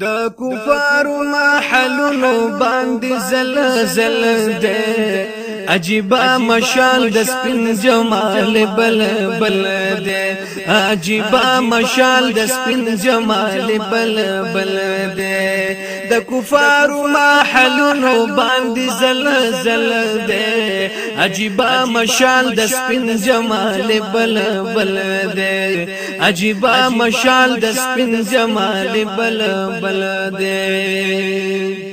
د کفارو محلونو باندې زلزل دې عجیبا مشال د سپین جمال بل بل دې عجیبا مشال د سپین جمال بل بل دې د کفارو محلونو باندې زلزل دې عجیبا مشال د سپین جمال بل بل دې عجیبا مشال د سپین جمال بل بل دې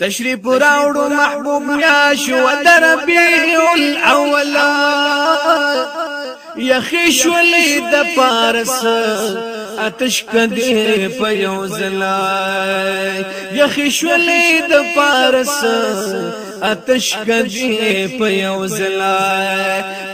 تشریف راوړو محبوب میاش و دربیع الاول یخیش ولی د پارس آتش کدی په یو زلا یخیش ولی د پارس آتش کدی په یو زلا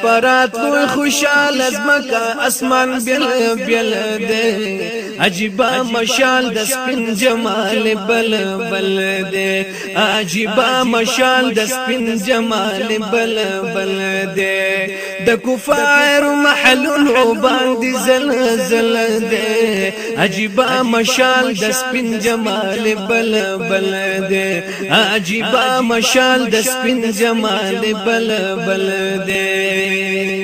پرات لوی خوشاله زمکا اسمان بل بل دې عجیب مشال د سپین جمال بل بل دې عجیب مشال د سپین جمال بل بل دې د کفار محلونو باندې زلزل دې عجیب مشال د سپین جمال بل بل دې عجیب مشال مشال د سپین جمال بل بل دې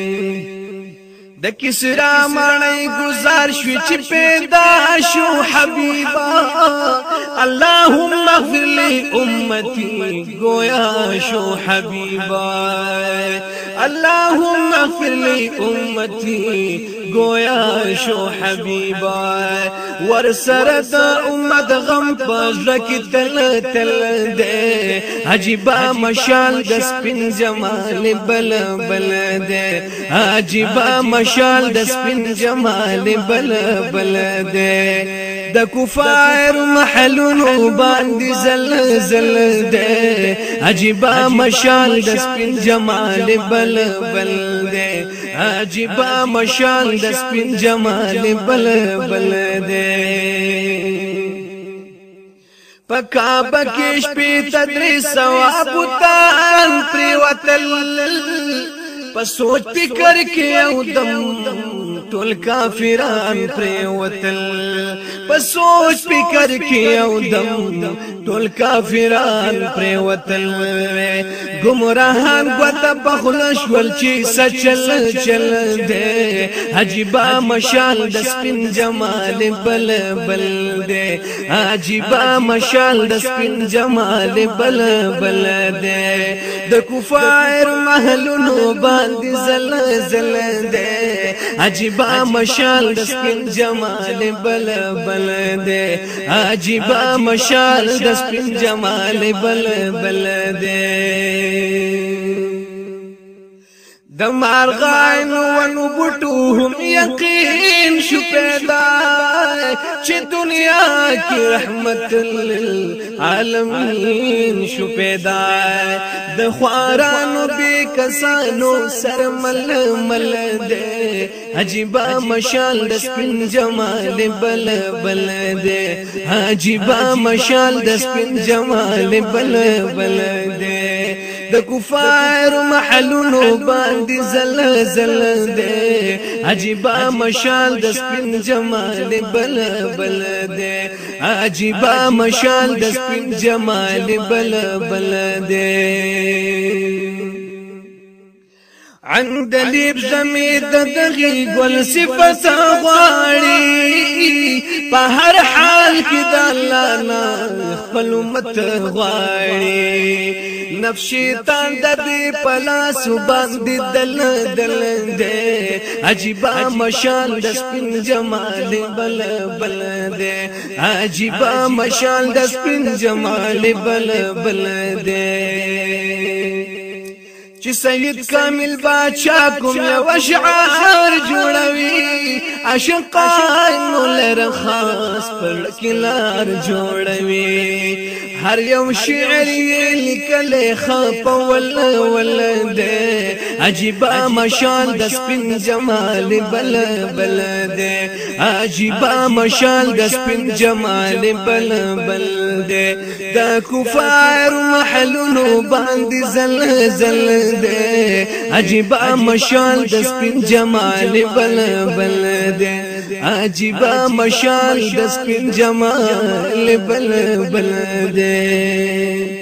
د کسرا مړی گزار شو چې پیدا شو حبیبا اللهم اغفر لي امتي گویا شو حبیبا اللهم اغفر لي امتي گویا شو حبیبا ور د د غم پزړه کې تل تل دې عجيبا مشال د سپین جمال بل بل دې عجيبا مشال د سپین جمال بل بل دې د کفار محلونو باندې زلزل دې عجيبا مشال د سپین جمال بل بل دې عجيبا مشال د سپین جمال بل بل دې په کعبه کې شپې تدریس ثواب تان پریوتل په سوچ فکر کې او دم ټول کافران پریوتل په سوچ فکر کې او دم ټول کافران پریوتل گمراهان غوته بخلش ول چې سچل چل دې عجيبا مشال د سپین جمال بل بل دې عجيبا مشال د سپین جمال بل بل دې د کفار محلونو باندې زلزل دې عجيب عجیبا مشال د سپین جمال بل بل دے عجیبا مشال د سپین جمال بل بل دے د مارغان ونو بوټو هم یقین شو پیدا چې دنیا کې رحمت للعالمین شو پیدا د خوارانو به کسانو سر مل مل دې عجیب مشال د سپین جمال بل بل دې عجیب مشال د سپین جمال بل بل دې د کفار محلونو باندې زلزل دې عجیبا مشال د سپین جمال بل بل دې عجیبا مشال د سپین جمال بل بل دې عندلیب زمید دغی گل صفت غواړي په هر حال کې د الله نه خپل مت غواړي نفشی تان د دې پلاس باندې دل دل دې عجيبا مشال د سپین جمال بل بل دے عجيبا مشال د سپین جمال بل بل دے چې سید کامل بادشاہ کوم یو اشعار جوړوي عاشقان مولر خاص پر کلار جوړوي هر یو شعر یې لیکل خپ ول ول دی عجیب مشال د سپین جمال بل بل دے عجیب مشال د سپین جمال بل بل دے د کفار محلونو باندې زلزل دے عجیب مشال د سپین جمال بل بل دے عجیب مشال د سپین جمال بل بل دے